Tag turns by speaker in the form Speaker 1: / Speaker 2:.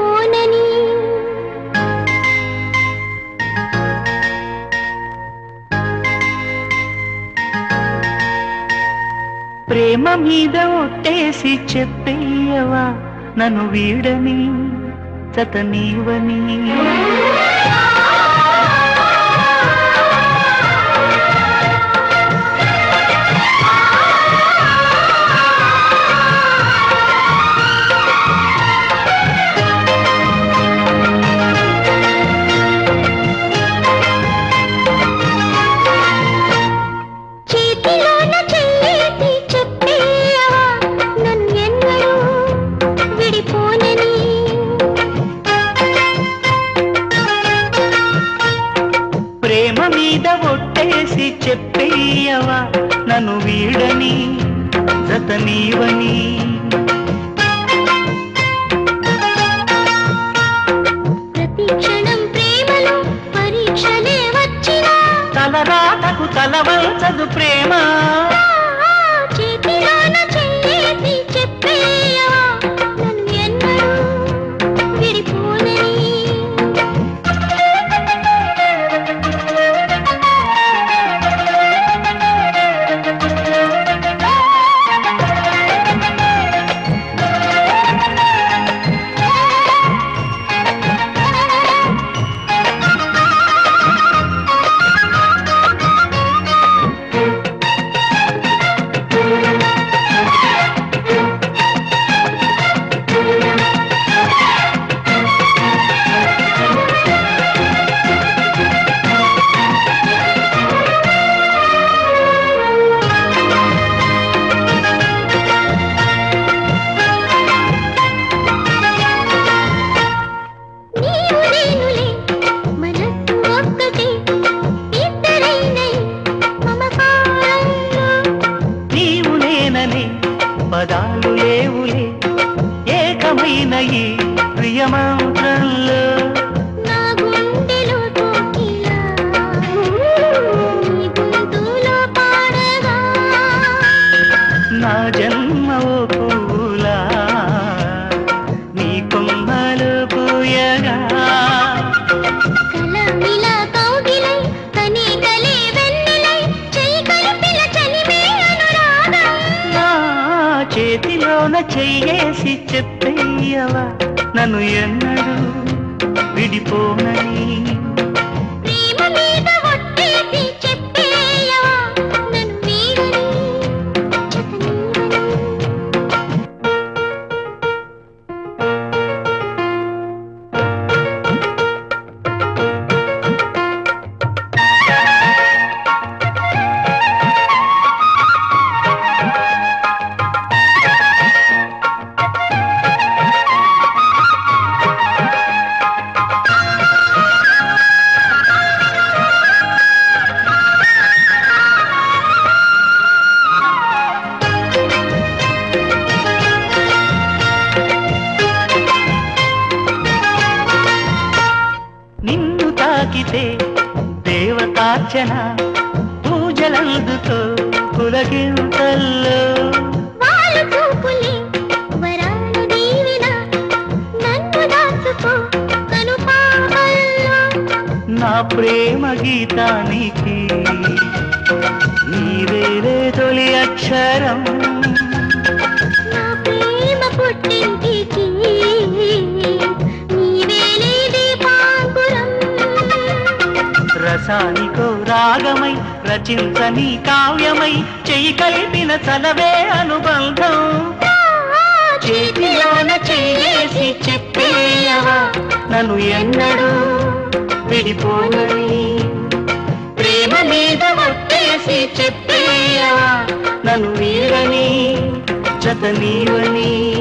Speaker 1: పోనని. ప్రేమ మీద ఒట్టేసి చెప్పేయవా నన్ను వీడని చతనీవని.
Speaker 2: చేతిలోన
Speaker 1: మీద ఒట్టేసి చెప్పేయవా? నన్ను వీడని జతనీవని తలరాతకు తలవంచదు ప్రేమ. పదాలు లేవులే. ఏకమైన ఈ ప్రియమంత్రంలో చెయ్యేసి చెప్పేయవా నన్ను ఎన్నడూ విడిపోనని తాకితే దేవతార్చన పూజలందుతో పులకింతల్లో. నా ప్రేమ గీతానికి నీవేలే తొలి అక్షరం రసానికో రాగమై రచించని కావ్యమై చెయ్యి కలిపిన చలవే అనుబంధం. చేతిలోన చేసి చెప్పేయవా? నన్ను ఎన్నడూ విడిపోనని. ప్రేమ మీద ఒట్టేసి చెప్పేయవా? నన్ను వీరని జత నీవని